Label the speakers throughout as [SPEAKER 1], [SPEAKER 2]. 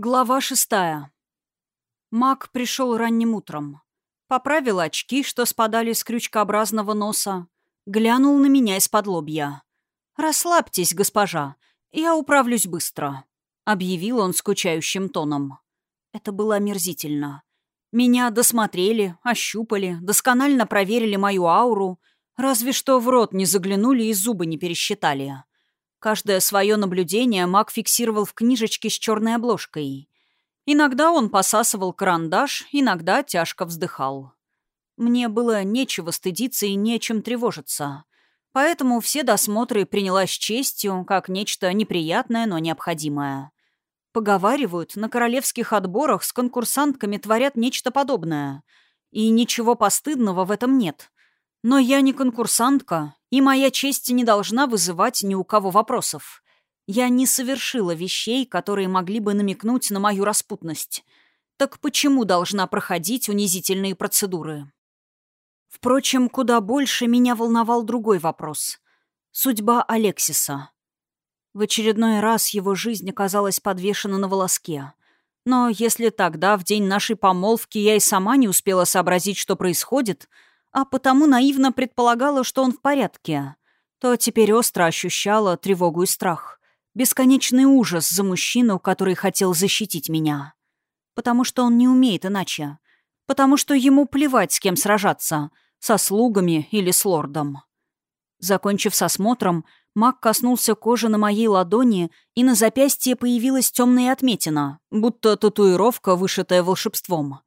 [SPEAKER 1] Глава шестая. Мак пришел ранним утром. Поправил очки, что спадали с крючкообразного носа. Глянул на меня из-под лобья. «Расслабьтесь, госпожа. Я управлюсь быстро», — объявил он скучающим тоном. Это было омерзительно. Меня досмотрели, ощупали, досконально проверили мою ауру, разве что в рот не заглянули и зубы не пересчитали. Каждое свое наблюдение Мак фиксировал в книжечке с черной обложкой. Иногда он посасывал карандаш, иногда тяжко вздыхал. Мне было нечего стыдиться и нечем тревожиться. Поэтому все досмотры приняла с честью, как нечто неприятное, но необходимое. Поговаривают, на королевских отборах с конкурсантками творят нечто подобное. И ничего постыдного в этом нет. Но я не конкурсантка, и моя честь не должна вызывать ни у кого вопросов. Я не совершила вещей, которые могли бы намекнуть на мою распутность. Так почему должна проходить унизительные процедуры? Впрочем, куда больше меня волновал другой вопрос. Судьба Алексиса. В очередной раз его жизнь оказалась подвешена на волоске. Но если тогда, в день нашей помолвки, я и сама не успела сообразить, что происходит — а потому наивно предполагала, что он в порядке, то теперь остро ощущала тревогу и страх. Бесконечный ужас за мужчину, который хотел защитить меня. Потому что он не умеет иначе. Потому что ему плевать, с кем сражаться, со слугами или с лордом. Закончив с осмотром, маг коснулся кожи на моей ладони, и на запястье появилась темная отметина, будто татуировка, вышитая волшебством.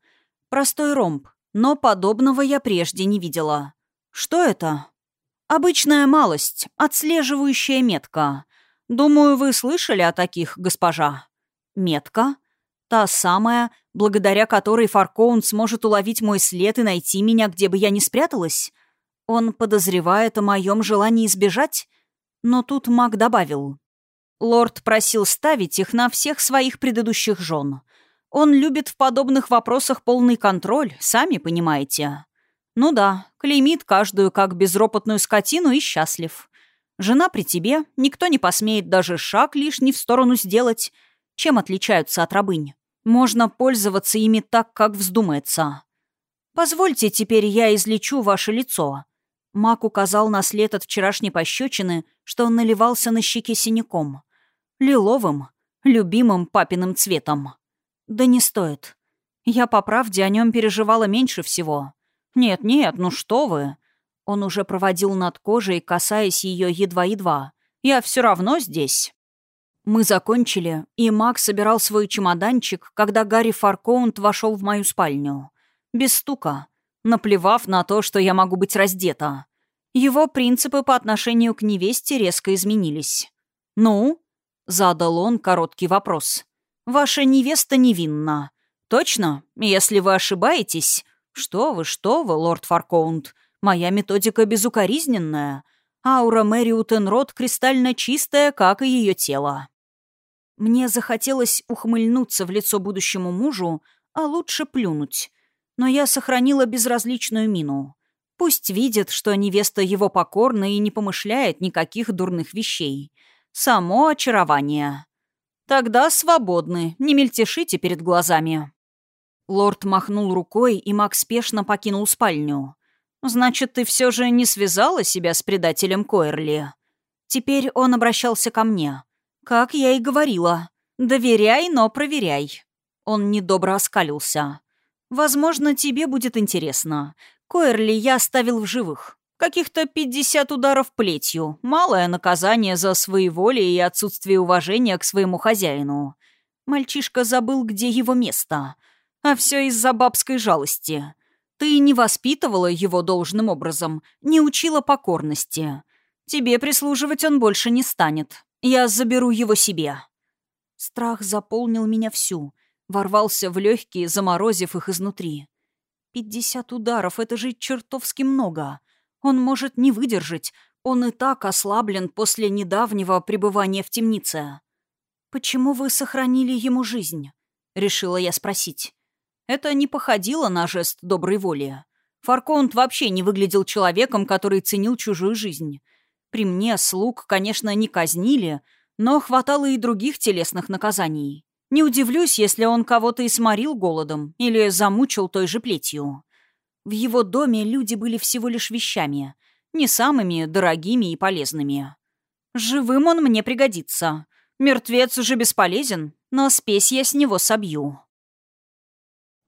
[SPEAKER 1] Простой ромб, но подобного я прежде не видела. Что это? Обычная малость, отслеживающая метка. Думаю, вы слышали о таких, госпожа. Метка? Та самая, благодаря которой Фаркоун сможет уловить мой след и найти меня, где бы я ни спряталась? Он подозревает о моем желании избежать? Но тут маг добавил. Лорд просил ставить их на всех своих предыдущих жен. Он любит в подобных вопросах полный контроль, сами понимаете. Ну да, клеймит каждую как безропотную скотину и счастлив. Жена при тебе, никто не посмеет даже шаг лишний в сторону сделать. Чем отличаются от рабынь? Можно пользоваться ими так, как вздумается. Позвольте теперь я излечу ваше лицо. Мак указал на след от вчерашней пощечины, что он наливался на щеке синяком. Лиловым, любимым папиным цветом. Да не стоит. Я, по правде, о нем переживала меньше всего. Нет-нет, ну что вы. Он уже проводил над кожей, касаясь ее едва-едва. Я все равно здесь. Мы закончили, и Мак собирал свой чемоданчик, когда Гарри Фаркоунт вошел в мою спальню. Без стука, наплевав на то, что я могу быть раздета. Его принципы по отношению к невесте резко изменились. «Ну?» — задал он короткий вопрос. Ваша невеста невинна. Точно? Если вы ошибаетесь... Что вы, что вы, лорд Фаркоунд. Моя методика безукоризненная. Аура Мэри Утенрод кристально чистая, как и ее тело. Мне захотелось ухмыльнуться в лицо будущему мужу, а лучше плюнуть. Но я сохранила безразличную мину. Пусть видит, что невеста его покорна и не помышляет никаких дурных вещей. Само очарование. «Тогда свободны, не мельтешите перед глазами». Лорд махнул рукой, и Макс спешно покинул спальню. «Значит, ты все же не связала себя с предателем Койерли?» Теперь он обращался ко мне. «Как я и говорила. Доверяй, но проверяй». Он недобро оскалился. «Возможно, тебе будет интересно. Койерли я оставил в живых. Каких-то 50 ударов плетью. Малое наказание за своеволие и отсутствие уважения к своему хозяину. Мальчишка забыл, где его место. А все из-за бабской жалости. Ты не воспитывала его должным образом, не учила покорности. Тебе прислуживать он больше не станет. Я заберу его себе. Страх заполнил меня всю, ворвался в легкие, заморозив их изнутри. Пятьдесят ударов — это же чертовски много. Он может не выдержать. Он и так ослаблен после недавнего пребывания в темнице. «Почему вы сохранили ему жизнь?» — решила я спросить. Это не походило на жест доброй воли. Фарконт вообще не выглядел человеком, который ценил чужую жизнь. При мне слуг, конечно, не казнили, но хватало и других телесных наказаний. Не удивлюсь, если он кого-то и сморил голодом или замучил той же плетью. В его доме люди были всего лишь вещами, не самыми дорогими и полезными. Живым он мне пригодится. Мертвец уже бесполезен, но спесь я с него собью.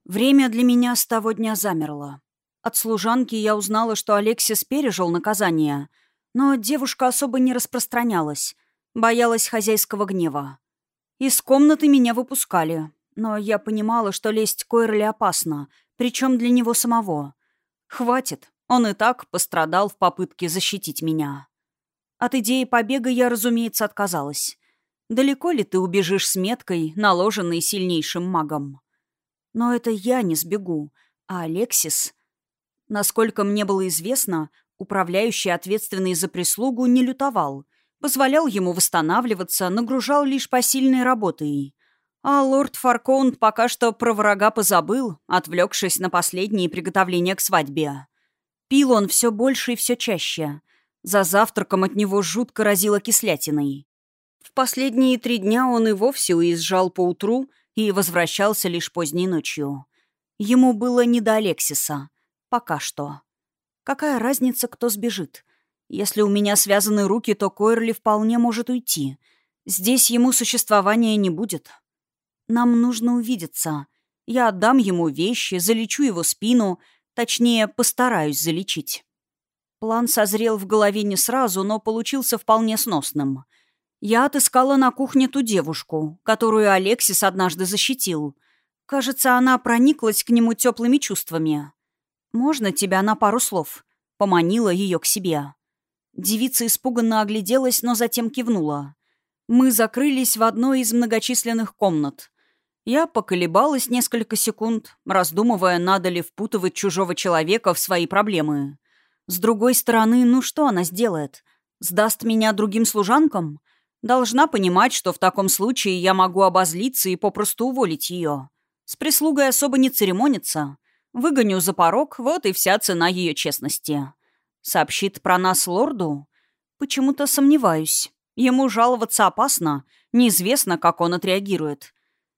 [SPEAKER 1] Время для меня с того дня замерло. От служанки я узнала, что Алексис пережил наказание, но девушка особо не распространялась, боялась хозяйского гнева. Из комнаты меня выпускали, но я понимала, что лезть к Ойрли опасно, причем для него самого. Хватит, он и так пострадал в попытке защитить меня. От идеи побега я, разумеется, отказалась. Далеко ли ты убежишь с меткой, наложенной сильнейшим магом? Но это я не сбегу, а Алексис... Насколько мне было известно, управляющий, ответственный за прислугу, не лютовал. Позволял ему восстанавливаться, нагружал лишь посильной работой. А лорд Фаркоунд пока что про врага позабыл, отвлекшись на последние приготовления к свадьбе. Пил он все больше и все чаще. За завтраком от него жутко разило кислятиной. В последние три дня он и вовсе уезжал поутру и возвращался лишь поздней ночью. Ему было не до Алексиса. Пока что. Какая разница, кто сбежит? Если у меня связаны руки, то Койрли вполне может уйти. Здесь ему существования не будет. Нам нужно увидеться. Я отдам ему вещи, залечу его спину, точнее, постараюсь залечить. План созрел в голове не сразу, но получился вполне сносным — я отыскала на кухне ту девушку, которую Алексис однажды защитил. Кажется, она прониклась к нему теплыми чувствами. «Можно тебя на пару слов?» Поманила ее к себе. Девица испуганно огляделась, но затем кивнула. Мы закрылись в одной из многочисленных комнат. Я поколебалась несколько секунд, раздумывая, надо ли впутывать чужого человека в свои проблемы. С другой стороны, ну что она сделает? Сдаст меня другим служанкам? Должна понимать, что в таком случае я могу обозлиться и попросту уволить ее. С прислугой особо не церемониться. Выгоню за порог, вот и вся цена ее честности. Сообщит про нас лорду? Почему-то сомневаюсь. Ему жаловаться опасно, неизвестно, как он отреагирует.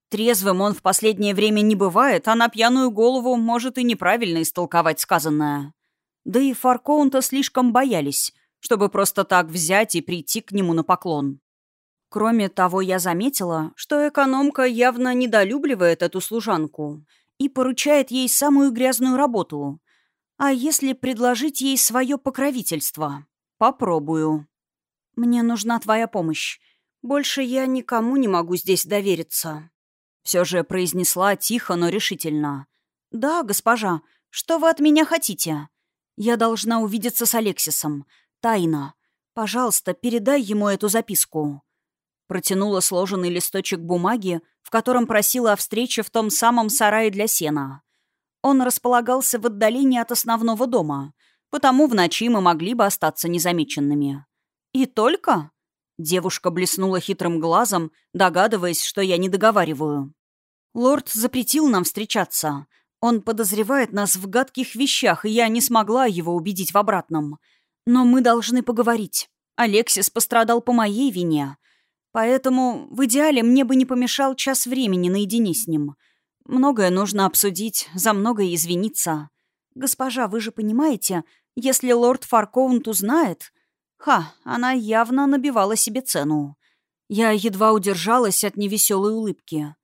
[SPEAKER 1] Трезвым он в последнее время не бывает, а на пьяную голову может и неправильно истолковать сказанное. Да и Фаркоунта слишком боялись, чтобы просто так взять и прийти к нему на поклон. Кроме того, я заметила, что экономка явно недолюбливает эту служанку и поручает ей самую грязную работу. А если предложить ей свое покровительство? Попробую. Мне нужна твоя помощь. Больше я никому не могу здесь довериться. Все же произнесла тихо, но решительно. «Да, госпожа, что вы от меня хотите? Я должна увидеться с Алексисом. Тайно. Пожалуйста, передай ему эту записку». Протянула сложенный листочек бумаги, в котором просила о встрече в том самом сарае для сена. Он располагался в отдалении от основного дома, потому в ночи мы могли бы остаться незамеченными. «И только?» Девушка блеснула хитрым глазом, догадываясь, что я не договариваю. «Лорд запретил нам встречаться. Он подозревает нас в гадких вещах, и я не смогла его убедить в обратном. Но мы должны поговорить. Алексис пострадал по моей вине. Поэтому в идеале мне бы не помешал час времени наедине с ним. Многое нужно обсудить, за многое извиниться. Госпожа, вы же понимаете, если лорд Фаркоунт узнает... Ха, она явно набивала себе цену. Я едва удержалась от невеселой улыбки.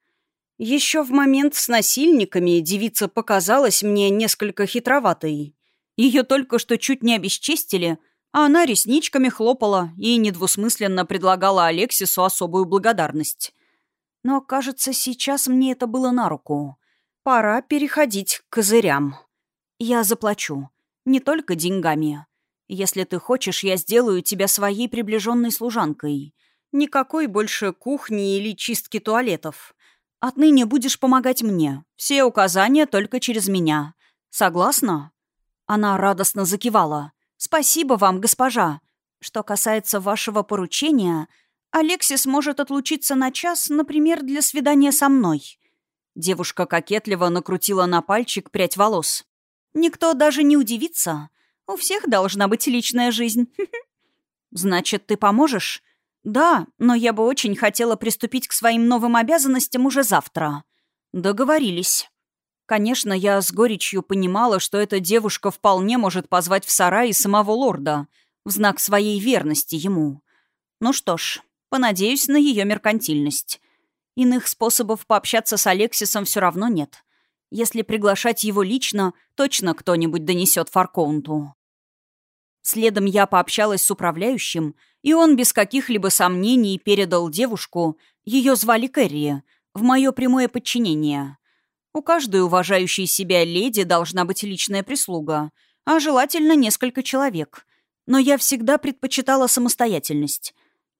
[SPEAKER 1] Еще в момент с насильниками девица показалась мне несколько хитроватой. Ее только что чуть не обесчестили — а она ресничками хлопала и недвусмысленно предлагала Алексису особую благодарность. Но, кажется, сейчас мне это было на руку. Пора переходить к козырям. Я заплачу. Не только деньгами. Если ты хочешь, я сделаю тебя своей приближенной служанкой. Никакой больше кухни или чистки туалетов. Отныне будешь помогать мне. Все указания только через меня. Согласна?» Она радостно закивала. «Спасибо вам, госпожа. Что касается вашего поручения, Алексис может отлучиться на час, например, для свидания со мной». Девушка кокетливо накрутила на пальчик прядь волос. «Никто даже не удивится. У всех должна быть личная жизнь». «Значит, ты поможешь?» «Да, но я бы очень хотела приступить к своим новым обязанностям уже завтра». «Договорились». Конечно, я с горечью понимала, что эта девушка вполне может позвать в сарай самого лорда в знак своей верности ему. Ну что ж, понадеюсь на ее меркантильность. Иных способов пообщаться с Алексисом все равно нет. Если приглашать его лично, точно кто-нибудь донесет Фаркоунту. Следом я пообщалась с управляющим, и он без каких-либо сомнений передал девушку, ее звали Кэрри, в мое прямое подчинение. У каждой уважающей себя леди должна быть личная прислуга, а желательно несколько человек. Но я всегда предпочитала самостоятельность.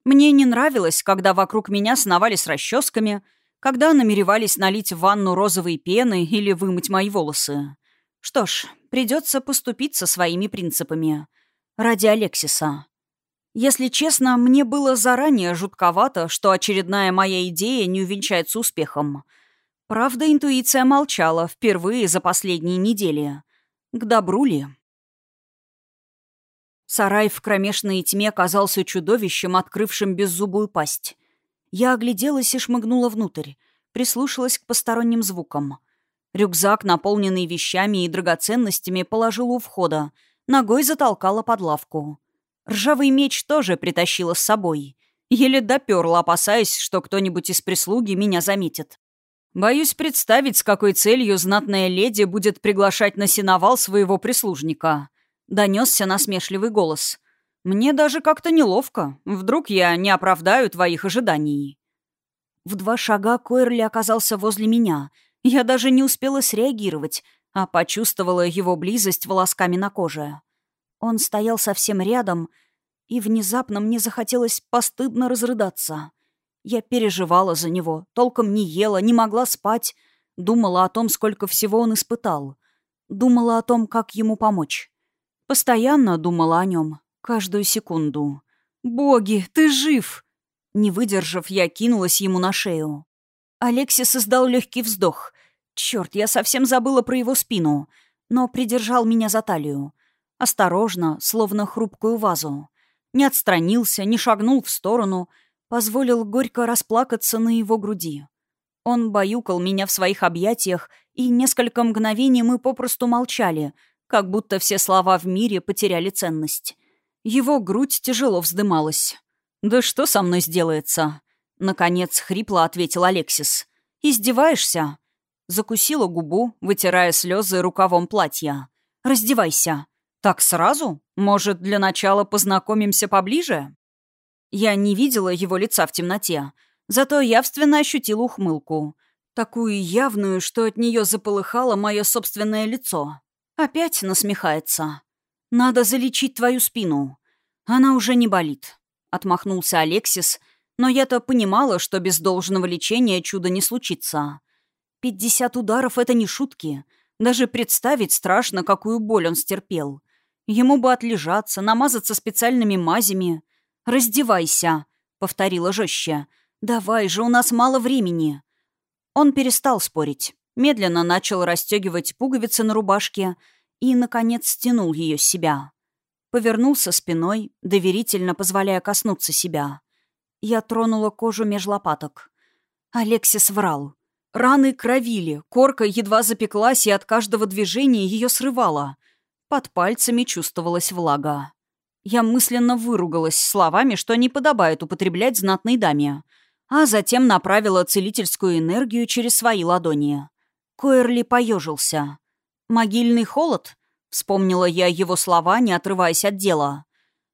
[SPEAKER 1] Мне не нравилось, когда вокруг меня сновали с расческами, когда намеревались налить в ванну розовой пены или вымыть мои волосы. Что ж, придется поступить со своими принципами. Ради Алексиса. Если честно, мне было заранее жутковато, что очередная моя идея не увенчается успехом. Правда, интуиция молчала впервые за последние недели. К добру ли? Сарай в кромешной тьме казался чудовищем, открывшим беззубую пасть. Я огляделась и шмыгнула внутрь, прислушалась к посторонним звукам. Рюкзак, наполненный вещами и драгоценностями, положил у входа, ногой затолкала под лавку. Ржавый меч тоже притащила с собой. Еле доперла, опасаясь, что кто-нибудь из прислуги меня заметит. Боюсь представить, с какой целью знатная леди будет приглашать на сеновал своего прислужника. Донесся насмешливый голос. «Мне даже как-то неловко. Вдруг я не оправдаю твоих ожиданий». В два шага Койрли оказался возле меня. Я даже не успела среагировать, а почувствовала его близость волосками на коже. Он стоял совсем рядом, и внезапно мне захотелось постыдно разрыдаться. Я переживала за него, толком не ела, не могла спать, думала о том, сколько всего он испытал. Думала о том, как ему помочь. Постоянно думала о нем, каждую секунду. «Боги, ты жив!» Не выдержав, я кинулась ему на шею. Алексис издал легкий вздох. Черт, я совсем забыла про его спину, но придержал меня за талию. Осторожно, словно хрупкую вазу. Не отстранился, не шагнул в сторону, позволил горько расплакаться на его груди. Он баюкал меня в своих объятиях, и несколько мгновений мы попросту молчали — как будто все слова в мире потеряли ценность. Его грудь тяжело вздымалась. «Да что со мной сделается?» Наконец хрипло ответил Алексис. «Издеваешься?» Закусила губу, вытирая слезы рукавом платья. «Раздевайся». «Так сразу? Может, для начала познакомимся поближе?» Я не видела его лица в темноте, зато явственно ощутила ухмылку. Такую явную, что от нее заполыхало мое собственное лицо. Опять насмехается. «Надо залечить твою спину. Она уже не болит», — отмахнулся Алексис, но я-то понимала, что без должного лечения чуда не случится. Пятьдесят ударов — это не шутки. Даже представить страшно, какую боль он стерпел. Ему бы отлежаться, намазаться специальными мазями. «Раздевайся», — повторила жестче. «Давай же, у нас мало времени». Он перестал спорить медленно начал расстегивать пуговицы на рубашке и, наконец, стянул ее с себя. Повернулся спиной, доверительно позволяя коснуться себя. Я тронула кожу меж лопаток. Алексис врал. Раны кровили, корка едва запеклась, и от каждого движения ее срывала. Под пальцами чувствовалась влага. Я мысленно выругалась словами, что не подобает употреблять знатной даме, а затем направила целительскую энергию через свои ладони. Койерли поежился. «Могильный холод?» — вспомнила я его слова, не отрываясь от дела.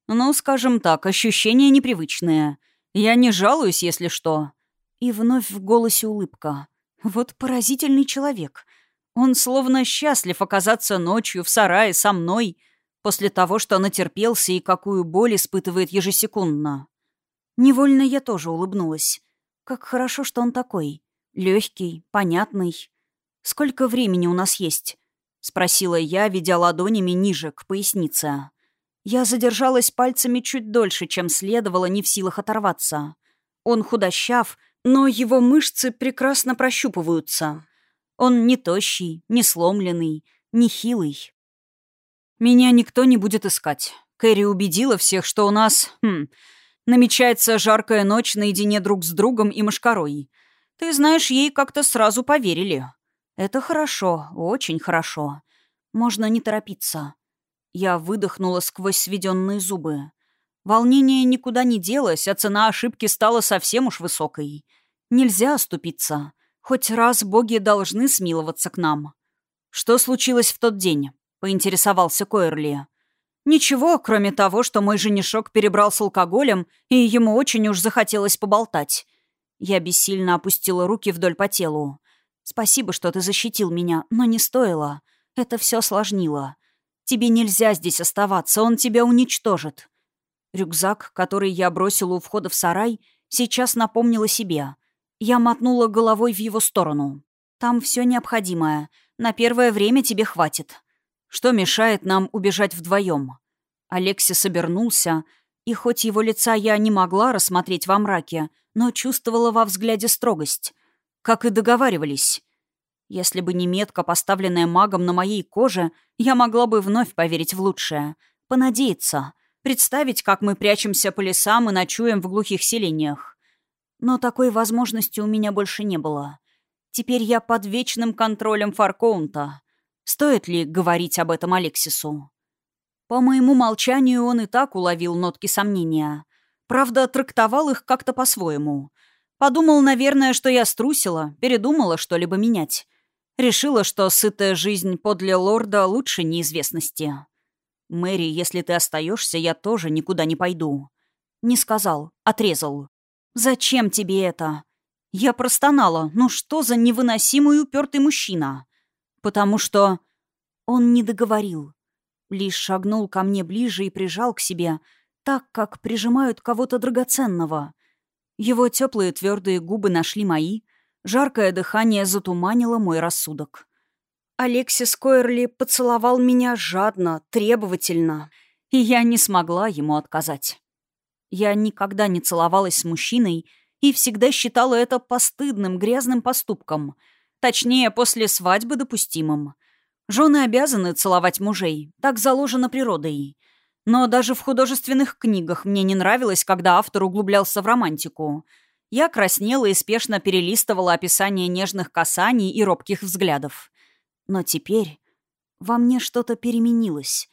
[SPEAKER 1] «Ну, скажем так, ощущения непривычные. Я не жалуюсь, если что». И вновь в голосе улыбка. «Вот поразительный человек. Он словно счастлив оказаться ночью в сарае со мной, после того, что натерпелся и какую боль испытывает ежесекундно». Невольно я тоже улыбнулась. Как хорошо, что он такой. Легкий, понятный. «Сколько времени у нас есть?» — спросила я, ведя ладонями ниже, к пояснице. Я задержалась пальцами чуть дольше, чем следовало, не в силах оторваться. Он худощав, но его мышцы прекрасно прощупываются. Он не тощий, не сломленный, не хилый. Меня никто не будет искать. Кэрри убедила всех, что у нас... Хм, Намечается жаркая ночь наедине друг с другом и мошкарой. Ты знаешь, ей как-то сразу поверили. Это хорошо, очень хорошо. Можно не торопиться. Я выдохнула сквозь сведенные зубы. Волнение никуда не делось, а цена ошибки стала совсем уж высокой. Нельзя оступиться. Хоть раз боги должны смиловаться к нам. Что случилось в тот день? Поинтересовался Койерли. Ничего, кроме того, что мой женишок перебрал с алкоголем, и ему очень уж захотелось поболтать. Я бессильно опустила руки вдоль по телу. «Спасибо, что ты защитил меня, но не стоило. Это все осложнило. Тебе нельзя здесь оставаться, он тебя уничтожит». Рюкзак, который я бросила у входа в сарай, сейчас напомнил о себе. Я мотнула головой в его сторону. «Там все необходимое. На первое время тебе хватит. Что мешает нам убежать вдвоем? Алексис обернулся, и хоть его лица я не могла рассмотреть во мраке, но чувствовала во взгляде строгость. Как и договаривались. Если бы не метка, поставленная магом на моей коже, я могла бы вновь поверить в лучшее. Понадеяться. Представить, как мы прячемся по лесам и ночуем в глухих селениях. Но такой возможности у меня больше не было. Теперь я под вечным контролем Фаркоунта. Стоит ли говорить об этом Алексису? По моему молчанию он и так уловил нотки сомнения. Правда, трактовал их как-то по-своему. Подумал, наверное, что я струсила, передумала что-либо менять. Решила, что сытая жизнь подле лорда лучше неизвестности. «Мэри, если ты остаешься, я тоже никуда не пойду». Не сказал, отрезал. «Зачем тебе это?» Я простонала. «Ну что за невыносимый упертый мужчина?» потому что он не договорил. Лишь шагнул ко мне ближе и прижал к себе, так, как прижимают кого-то драгоценного. Его теплые твердые губы нашли мои, жаркое дыхание затуманило мой рассудок. Алексис Койерли поцеловал меня жадно, требовательно, и я не смогла ему отказать. Я никогда не целовалась с мужчиной и всегда считала это постыдным, грязным поступком — Точнее, после свадьбы допустимым. Жены обязаны целовать мужей, так заложено природой. Но даже в художественных книгах мне не нравилось, когда автор углублялся в романтику. Я краснела и спешно перелистывала описание нежных касаний и робких взглядов. Но теперь во мне что-то переменилось.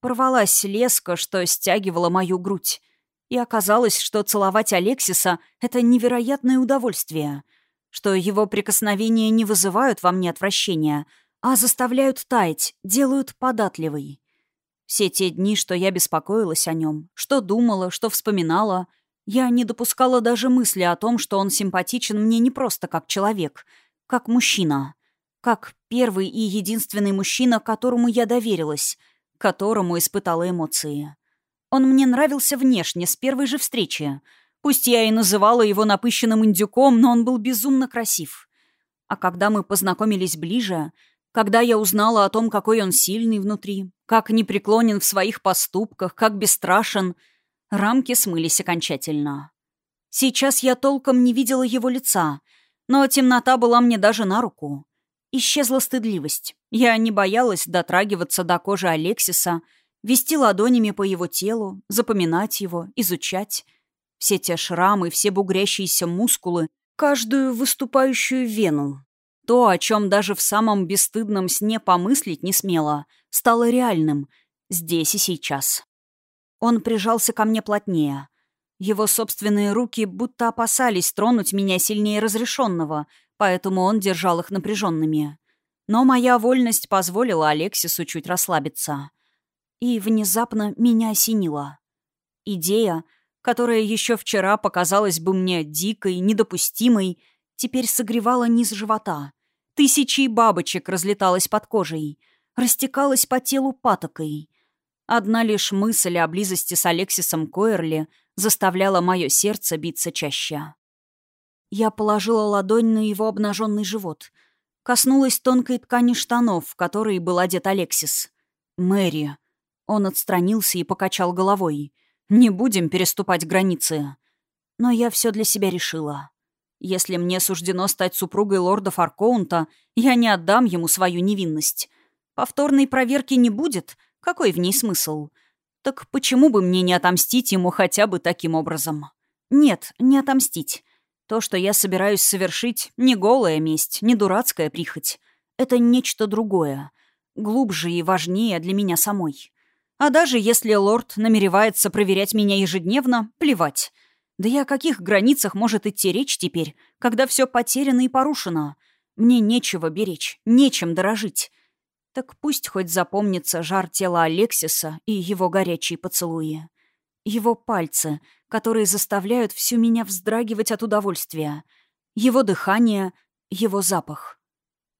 [SPEAKER 1] Порвалась леска, что стягивала мою грудь. И оказалось, что целовать Алексиса — это невероятное удовольствие — что его прикосновения не вызывают во мне отвращения, а заставляют таять, делают податливой. Все те дни, что я беспокоилась о нем, что думала, что вспоминала, я не допускала даже мысли о том, что он симпатичен мне не просто как человек, как мужчина, как первый и единственный мужчина, которому я доверилась, которому испытала эмоции. Он мне нравился внешне, с первой же встречи — Пусть я и называла его напыщенным индюком, но он был безумно красив. А когда мы познакомились ближе, когда я узнала о том, какой он сильный внутри, как непреклонен в своих поступках, как бесстрашен, рамки смылись окончательно. Сейчас я толком не видела его лица, но темнота была мне даже на руку. Исчезла стыдливость. Я не боялась дотрагиваться до кожи Алексиса, вести ладонями по его телу, запоминать его, изучать — все те шрамы, все бугрящиеся мускулы, каждую выступающую вену. То, о чем даже в самом бесстыдном сне помыслить не смело, стало реальным. Здесь и сейчас. Он прижался ко мне плотнее. Его собственные руки будто опасались тронуть меня сильнее разрешенного, поэтому он держал их напряженными. Но моя вольность позволила Алексису чуть расслабиться. И внезапно меня осенило. Идея, которая еще вчера показалась бы мне дикой, недопустимой, теперь согревала низ живота. Тысячи бабочек разлеталась под кожей, растекалась по телу патокой. Одна лишь мысль о близости с Алексисом Койерли заставляла мое сердце биться чаще. Я положила ладонь на его обнаженный живот. Коснулась тонкой ткани штанов, в которые был одет Алексис. «Мэри». Он отстранился и покачал головой. Не будем переступать границы. Но я все для себя решила. Если мне суждено стать супругой лорда Фаркоунта, я не отдам ему свою невинность. Повторной проверки не будет. Какой в ней смысл? Так почему бы мне не отомстить ему хотя бы таким образом? Нет, не отомстить. То, что я собираюсь совершить, не голая месть, не дурацкая прихоть. Это нечто другое, глубже и важнее для меня самой. А даже если лорд намеревается проверять меня ежедневно, плевать. Да и о каких границах может идти речь теперь, когда все потеряно и порушено? Мне нечего беречь, нечем дорожить. Так пусть хоть запомнится жар тела Алексиса и его горячие поцелуи. Его пальцы, которые заставляют всю меня вздрагивать от удовольствия. Его дыхание, его запах.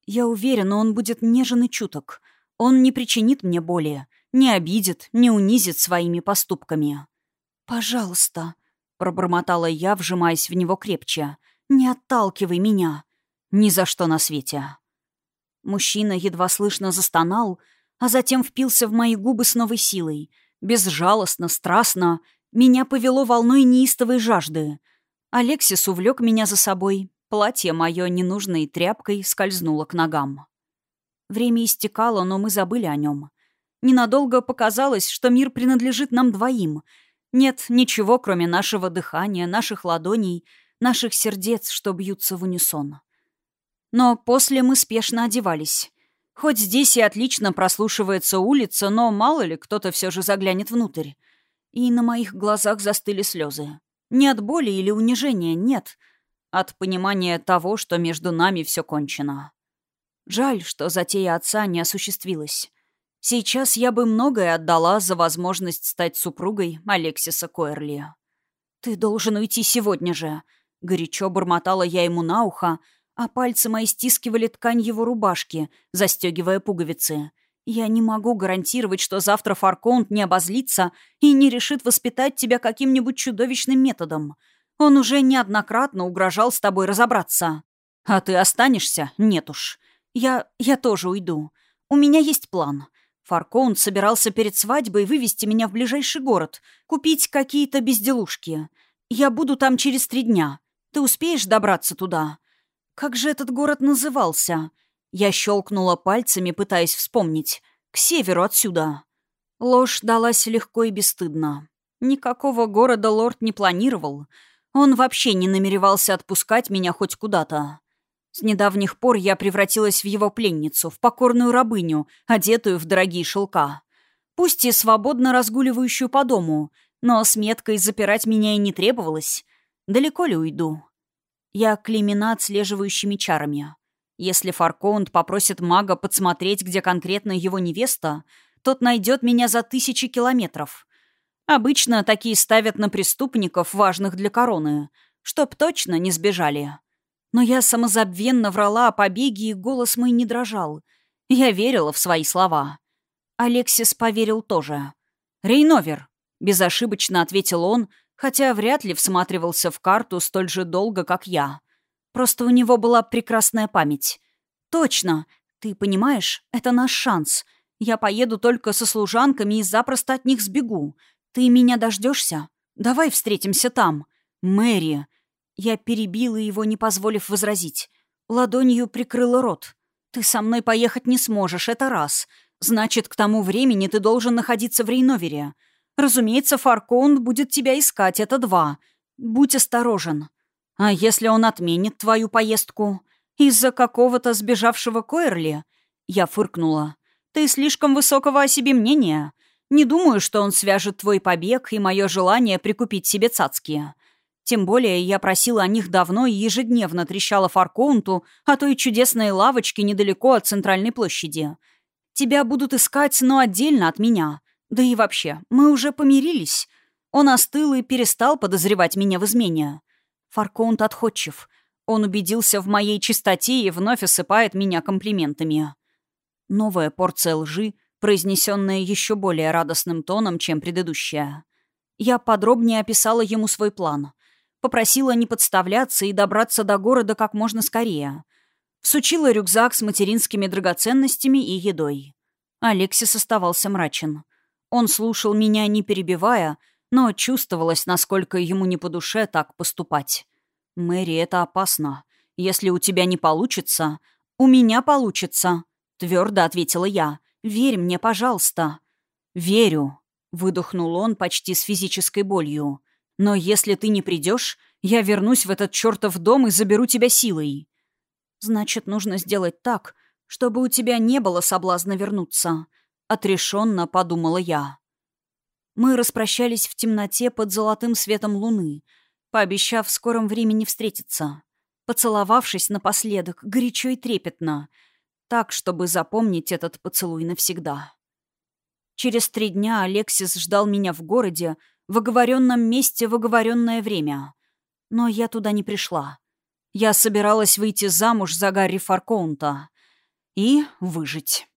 [SPEAKER 1] Я уверена, он будет нежен и чуток. Он не причинит мне боли, не обидит, не унизит своими поступками. «Пожалуйста», — пробормотала я, вжимаясь в него крепче, — «не отталкивай меня». «Ни за что на свете». Мужчина едва слышно застонал, а затем впился в мои губы с новой силой. Безжалостно, страстно. Меня повело волной неистовой жажды. Алексис увлек меня за собой. Платье мое ненужной тряпкой скользнуло к ногам. Время истекало, но мы забыли о нем. Ненадолго показалось, что мир принадлежит нам двоим. Нет ничего, кроме нашего дыхания, наших ладоней, наших сердец, что бьются в унисон. Но после мы спешно одевались. Хоть здесь и отлично прослушивается улица, но мало ли кто-то все же заглянет внутрь. И на моих глазах застыли слезы. Не от боли или унижения, нет. От понимания того, что между нами все кончено. Жаль, что затея отца не осуществилась. Сейчас я бы многое отдала за возможность стать супругой Алексиса Койерли. «Ты должен уйти сегодня же», — горячо бормотала я ему на ухо, а пальцы мои стискивали ткань его рубашки, застегивая пуговицы. «Я не могу гарантировать, что завтра Фарконт не обозлится и не решит воспитать тебя каким-нибудь чудовищным методом. Он уже неоднократно угрожал с тобой разобраться. А ты останешься? Нет уж. Я... я тоже уйду. У меня есть план. Фаркоун собирался перед свадьбой вывести меня в ближайший город, купить какие-то безделушки. Я буду там через три дня. Ты успеешь добраться туда? Как же этот город назывался? Я щелкнула пальцами, пытаясь вспомнить. К северу отсюда. Ложь далась легко и бесстыдно. Никакого города лорд не планировал. Он вообще не намеревался отпускать меня хоть куда-то. С недавних пор я превратилась в его пленницу, в покорную рабыню, одетую в дорогие шелка. Пусть и свободно разгуливающую по дому, но с меткой запирать меня и не требовалось. Далеко ли уйду? Я клеймена отслеживающими чарами. Если Фаркоунд попросит мага подсмотреть, где конкретно его невеста, тот найдет меня за тысячи километров. Обычно такие ставят на преступников, важных для короны, чтоб точно не сбежали. Но я самозабвенно врала о побеге, и голос мой не дрожал. Я верила в свои слова. Алексис поверил тоже. «Рейновер», — безошибочно ответил он, хотя вряд ли всматривался в карту столь же долго, как я. Просто у него была прекрасная память. «Точно! Ты понимаешь, это наш шанс. Я поеду только со служанками и запросто от них сбегу. Ты меня дождешься? Давай встретимся там. Мэри!» Я перебила его, не позволив возразить. Ладонью прикрыла рот. «Ты со мной поехать не сможешь, это раз. Значит, к тому времени ты должен находиться в Рейновере. Разумеется, Фаркоун будет тебя искать, это два. Будь осторожен. А если он отменит твою поездку? Из-за какого-то сбежавшего Койерли?» Я фыркнула. «Ты слишком высокого о себе мнения. Не думаю, что он свяжет твой побег и мое желание прикупить себе цацки. Тем более я просила о них давно и ежедневно трещала Фаркоунту о той чудесной лавочке недалеко от центральной площади. Тебя будут искать, но отдельно от меня. Да и вообще, мы уже помирились. Он остыл и перестал подозревать меня в измене. Фаркоунт отходчив. Он убедился в моей чистоте и вновь осыпает меня комплиментами. Новая порция лжи, произнесенная еще более радостным тоном, чем предыдущая. Я подробнее описала ему свой план — Попросила не подставляться и добраться до города как можно скорее. Всучила рюкзак с материнскими драгоценностями и едой. Алексис оставался мрачен. Он слушал меня, не перебивая, но чувствовалось, насколько ему не по душе так поступать. «Мэри, это опасно. Если у тебя не получится, у меня получится», — твердо ответила я. «Верь мне, пожалуйста». «Верю». Выдохнул он почти с физической болью. «Но если ты не придешь, я вернусь в этот чертов дом и заберу тебя силой». «Значит, нужно сделать так, чтобы у тебя не было соблазна вернуться», — отрешенно подумала я. Мы распрощались в темноте под золотым светом луны, пообещав в скором времени встретиться. Поцеловавшись напоследок, горячо и трепетно, так, чтобы запомнить этот поцелуй навсегда. Через три дня Алексис ждал меня в городе, в оговоренном месте в оговоренное время. Но я туда не пришла. Я собиралась выйти замуж за Гарри Фаркоунта и выжить.